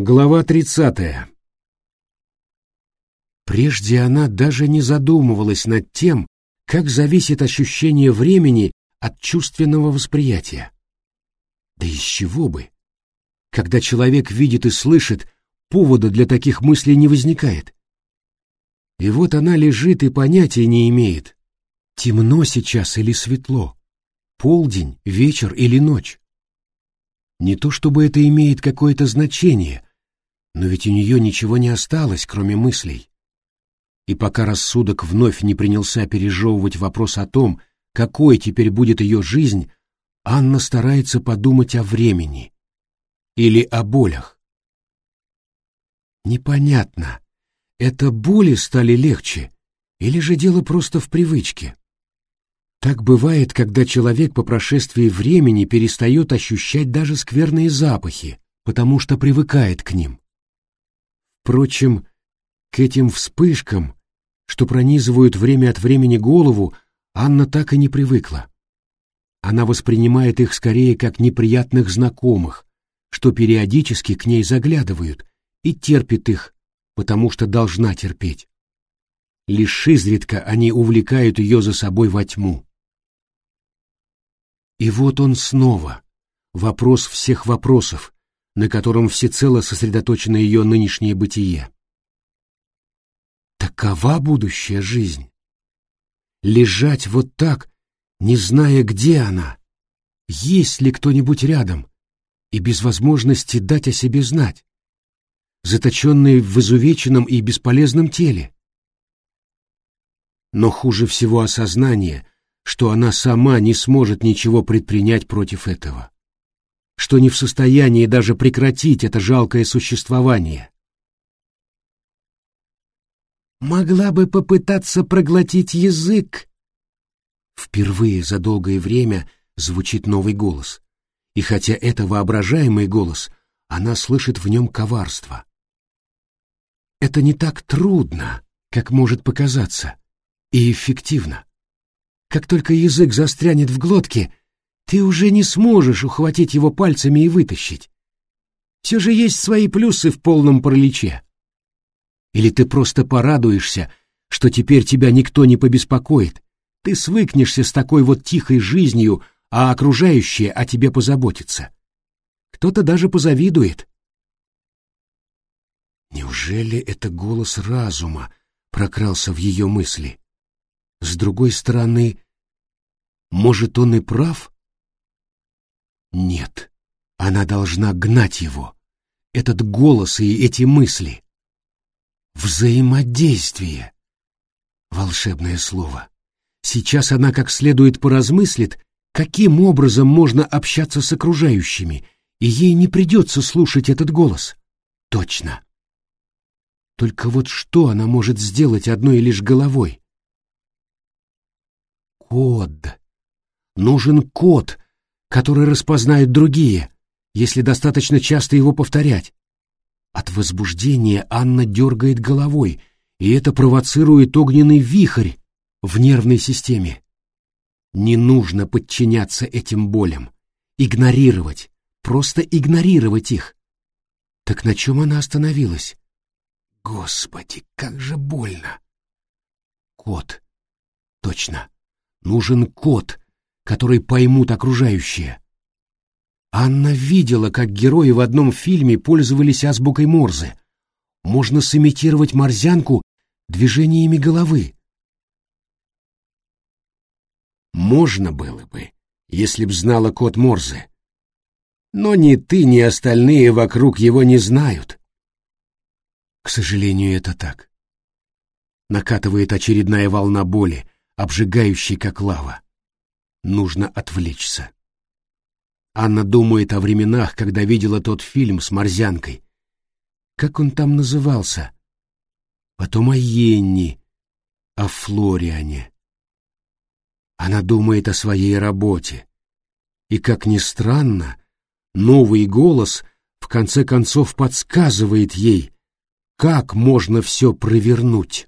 Глава 30. Прежде она даже не задумывалась над тем, как зависит ощущение времени от чувственного восприятия. Да из чего бы? Когда человек видит и слышит, повода для таких мыслей не возникает. И вот она лежит и понятия не имеет, темно сейчас или светло, полдень, вечер или ночь. Не то чтобы это имеет какое-то значение, но ведь у нее ничего не осталось, кроме мыслей. И пока рассудок вновь не принялся пережевывать вопрос о том, какой теперь будет ее жизнь, Анна старается подумать о времени или о болях. Непонятно, это боли стали легче или же дело просто в привычке? Так бывает, когда человек по прошествии времени перестает ощущать даже скверные запахи, потому что привыкает к ним. Впрочем, к этим вспышкам, что пронизывают время от времени голову, Анна так и не привыкла. Она воспринимает их скорее как неприятных знакомых, что периодически к ней заглядывают, и терпит их, потому что должна терпеть. Лишь изредка они увлекают ее за собой во тьму. И вот он снова, вопрос всех вопросов, на котором всецело сосредоточено ее нынешнее бытие. Такова будущая жизнь. Лежать вот так, не зная, где она, есть ли кто-нибудь рядом, и без возможности дать о себе знать, заточенный в изувеченном и бесполезном теле. Но хуже всего осознание, что она сама не сможет ничего предпринять против этого что не в состоянии даже прекратить это жалкое существование. «Могла бы попытаться проглотить язык!» Впервые за долгое время звучит новый голос, и хотя это воображаемый голос, она слышит в нем коварство. Это не так трудно, как может показаться, и эффективно. Как только язык застрянет в глотке, ты уже не сможешь ухватить его пальцами и вытащить. Все же есть свои плюсы в полном параличе. Или ты просто порадуешься, что теперь тебя никто не побеспокоит, ты свыкнешься с такой вот тихой жизнью, а окружающие о тебе позаботятся. Кто-то даже позавидует. Неужели это голос разума прокрался в ее мысли? С другой стороны, может, он и прав? Нет, она должна гнать его. Этот голос и эти мысли. Взаимодействие. Волшебное слово. Сейчас она как следует поразмыслит, каким образом можно общаться с окружающими, и ей не придется слушать этот голос. Точно. Только вот что она может сделать одной лишь головой? Код. Нужен код, который распознают другие, если достаточно часто его повторять. От возбуждения Анна дергает головой, и это провоцирует огненный вихрь в нервной системе. Не нужно подчиняться этим болям, игнорировать, просто игнорировать их. Так на чем она остановилась? Господи, как же больно! Кот. Точно. Нужен кот, который поймут окружающие. Анна видела, как герои в одном фильме пользовались азбукой Морзе. Можно сымитировать морзянку движениями головы. Можно было бы, если б знала код Морзе. Но ни ты, ни остальные вокруг его не знают. К сожалению, это так. Накатывает очередная волна боли, обжигающей, как лава. Нужно отвлечься. Анна думает о временах, когда видела тот фильм с морзянкой. Как он там назывался? Потом о Йенни, о Флориане. Она думает о своей работе. И, как ни странно, новый голос в конце концов подсказывает ей, как можно все провернуть.